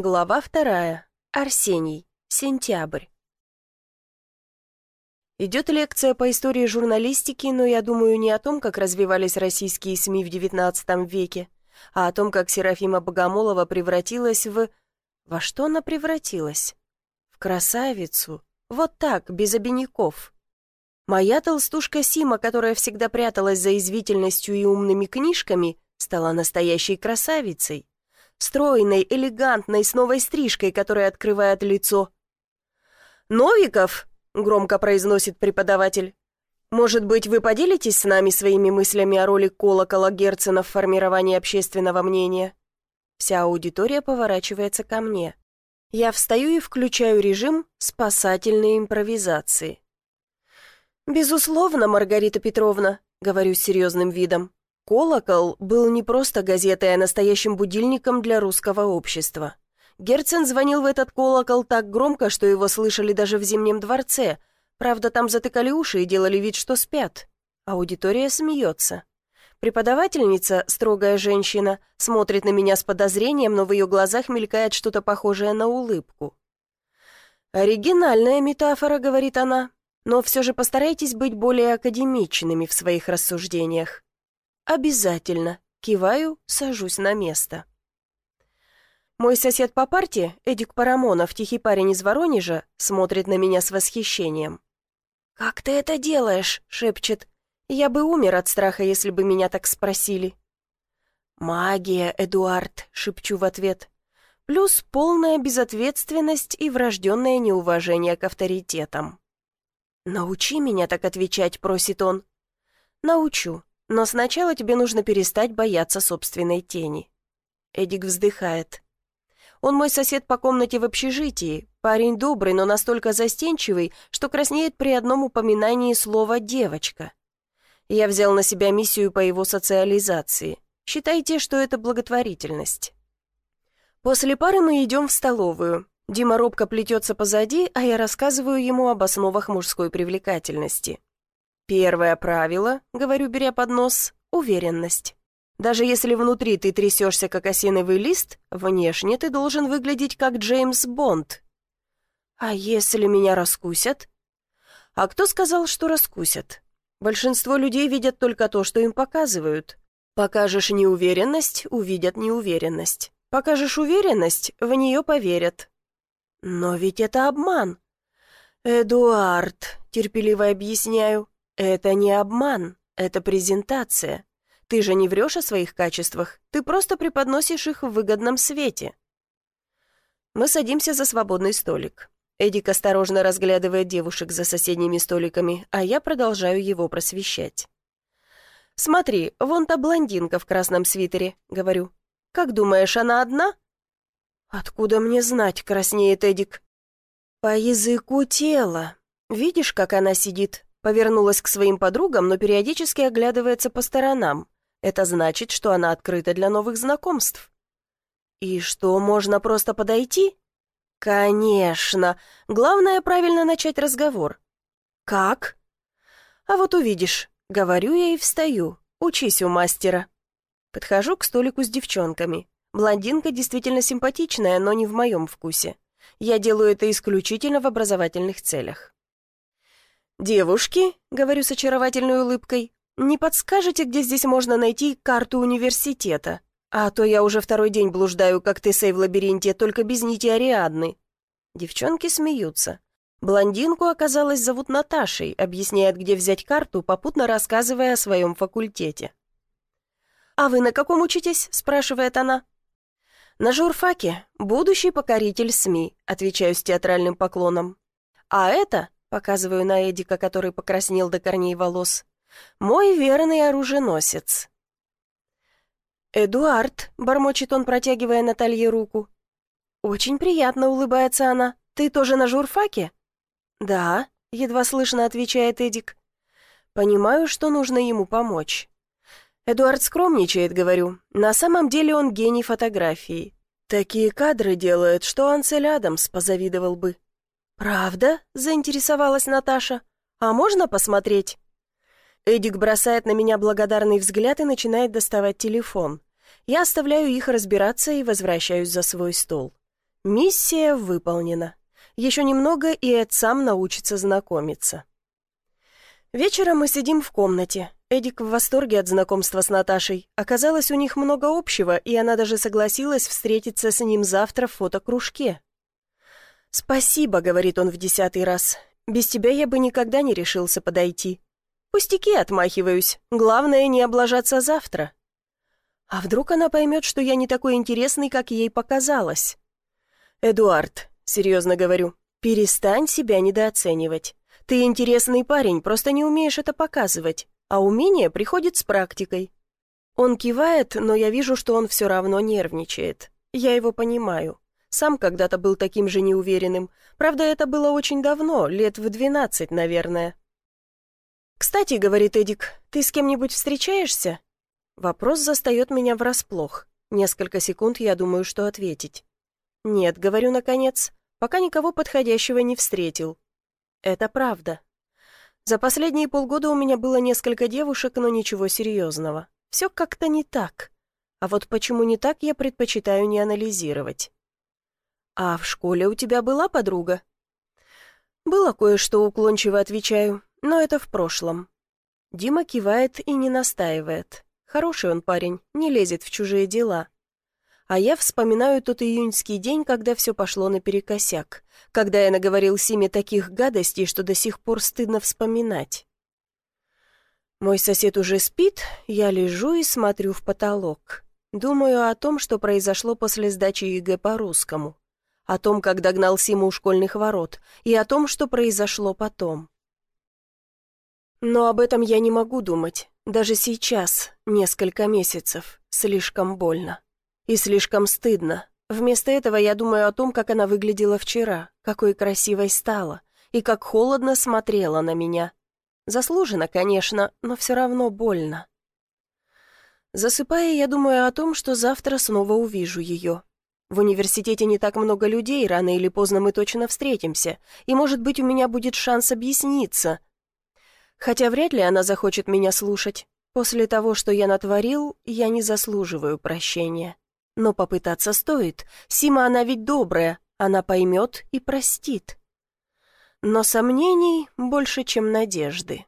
Глава вторая. Арсений. Сентябрь. Идет лекция по истории журналистики, но я думаю не о том, как развивались российские СМИ в XIX веке, а о том, как Серафима Богомолова превратилась в... Во что она превратилась? В красавицу. Вот так, без обиняков. Моя толстушка Сима, которая всегда пряталась за извительностью и умными книжками, стала настоящей красавицей стройной, элегантной, с новой стрижкой, которая открывает лицо. «Новиков!» — громко произносит преподаватель. «Может быть, вы поделитесь с нами своими мыслями о роли колокола Герцена в формировании общественного мнения?» Вся аудитория поворачивается ко мне. Я встаю и включаю режим спасательной импровизации. «Безусловно, Маргарита Петровна», — говорю с серьезным видом. Колокол был не просто газетой, а настоящим будильником для русского общества. Герцен звонил в этот колокол так громко, что его слышали даже в Зимнем дворце. Правда, там затыкали уши и делали вид, что спят. Аудитория смеется. Преподавательница, строгая женщина, смотрит на меня с подозрением, но в ее глазах мелькает что-то похожее на улыбку. «Оригинальная метафора», — говорит она, — «но все же постарайтесь быть более академичными в своих рассуждениях. «Обязательно». Киваю, сажусь на место. Мой сосед по парте, Эдик Парамонов, тихий парень из Воронежа, смотрит на меня с восхищением. «Как ты это делаешь?» — шепчет. «Я бы умер от страха, если бы меня так спросили». «Магия, Эдуард», — шепчу в ответ. Плюс полная безответственность и врожденное неуважение к авторитетам. «Научи меня так отвечать», — просит он. «Научу. Но сначала тебе нужно перестать бояться собственной тени». Эдик вздыхает. «Он мой сосед по комнате в общежитии, парень добрый, но настолько застенчивый, что краснеет при одном упоминании слова «девочка». Я взял на себя миссию по его социализации. Считайте, что это благотворительность». После пары мы идем в столовую. Дима робко плетется позади, а я рассказываю ему об основах мужской привлекательности. Первое правило, говорю, беря под нос, уверенность. Даже если внутри ты трясешься, как осиновый лист, внешне ты должен выглядеть, как Джеймс Бонд. А если меня раскусят? А кто сказал, что раскусят? Большинство людей видят только то, что им показывают. Покажешь неуверенность, увидят неуверенность. Покажешь уверенность, в нее поверят. Но ведь это обман. «Эдуард», — терпеливо объясняю, «Это не обман, это презентация. Ты же не врешь о своих качествах, ты просто преподносишь их в выгодном свете». Мы садимся за свободный столик. Эдик осторожно разглядывает девушек за соседними столиками, а я продолжаю его просвещать. «Смотри, вон та блондинка в красном свитере», — говорю. «Как думаешь, она одна?» «Откуда мне знать?» — краснеет Эдик. «По языку тела. Видишь, как она сидит? Повернулась к своим подругам, но периодически оглядывается по сторонам. Это значит, что она открыта для новых знакомств. И что, можно просто подойти? Конечно. Главное, правильно начать разговор. Как? А вот увидишь. Говорю я и встаю. Учись у мастера. Подхожу к столику с девчонками. Блондинка действительно симпатичная, но не в моем вкусе. Я делаю это исключительно в образовательных целях. «Девушки», — говорю с очаровательной улыбкой, «не подскажете, где здесь можно найти карту университета? А то я уже второй день блуждаю, как ты, Сей, в лабиринте, только без нити Ариадны». Девчонки смеются. Блондинку, оказалось, зовут Наташей, объясняет, где взять карту, попутно рассказывая о своем факультете. «А вы на каком учитесь?» – спрашивает она. «На журфаке. Будущий покоритель СМИ», – отвечаю с театральным поклоном. «А это Показываю на Эдика, который покраснел до корней волос. «Мой верный оруженосец». «Эдуард», — бормочет он, протягивая Наталье руку. «Очень приятно», — улыбается она. «Ты тоже на журфаке?» «Да», — едва слышно отвечает Эдик. «Понимаю, что нужно ему помочь». Эдуард скромничает, говорю. На самом деле он гений фотографии. Такие кадры делает, что Ансель Адамс позавидовал бы. «Правда?» — заинтересовалась Наташа. «А можно посмотреть?» Эдик бросает на меня благодарный взгляд и начинает доставать телефон. Я оставляю их разбираться и возвращаюсь за свой стол. Миссия выполнена. Еще немного, и Эд сам научится знакомиться. Вечером мы сидим в комнате. Эдик в восторге от знакомства с Наташей. Оказалось, у них много общего, и она даже согласилась встретиться с ним завтра в фотокружке. «Спасибо», — говорит он в десятый раз. «Без тебя я бы никогда не решился подойти. Пустяки отмахиваюсь. Главное, не облажаться завтра». А вдруг она поймет, что я не такой интересный, как ей показалось? «Эдуард», — серьезно говорю, — «перестань себя недооценивать. Ты интересный парень, просто не умеешь это показывать, а умение приходит с практикой. Он кивает, но я вижу, что он все равно нервничает. Я его понимаю. Сам когда-то был таким же неуверенным. Правда, это было очень давно, лет в двенадцать, наверное. «Кстати», — говорит Эдик, — «ты с кем-нибудь встречаешься?» Вопрос застает меня врасплох. Несколько секунд я думаю, что ответить. «Нет», — говорю наконец, — «пока никого подходящего не встретил. Это правда. За последние полгода у меня было несколько девушек, но ничего серьезного. Все как-то не так. А вот почему не так, я предпочитаю не анализировать. А в школе у тебя была подруга? Было кое-что, уклончиво отвечаю, но это в прошлом. Дима кивает и не настаивает. Хороший он парень, не лезет в чужие дела. А я вспоминаю тот июньский день, когда все пошло наперекосяк, когда я наговорил Симе таких гадостей, что до сих пор стыдно вспоминать. Мой сосед уже спит, я лежу и смотрю в потолок. Думаю о том, что произошло после сдачи ЕГЭ по-русскому, о том, как догнал Симу у школьных ворот, и о том, что произошло потом. Но об этом я не могу думать, даже сейчас, несколько месяцев, слишком больно. И слишком стыдно. Вместо этого я думаю о том, как она выглядела вчера, какой красивой стала, и как холодно смотрела на меня. Заслуженно, конечно, но все равно больно. Засыпая, я думаю о том, что завтра снова увижу ее. В университете не так много людей, рано или поздно мы точно встретимся, и, может быть, у меня будет шанс объясниться. Хотя вряд ли она захочет меня слушать. После того, что я натворил, я не заслуживаю прощения. Но попытаться стоит. Сима, она ведь добрая, она поймет и простит. Но сомнений больше, чем надежды.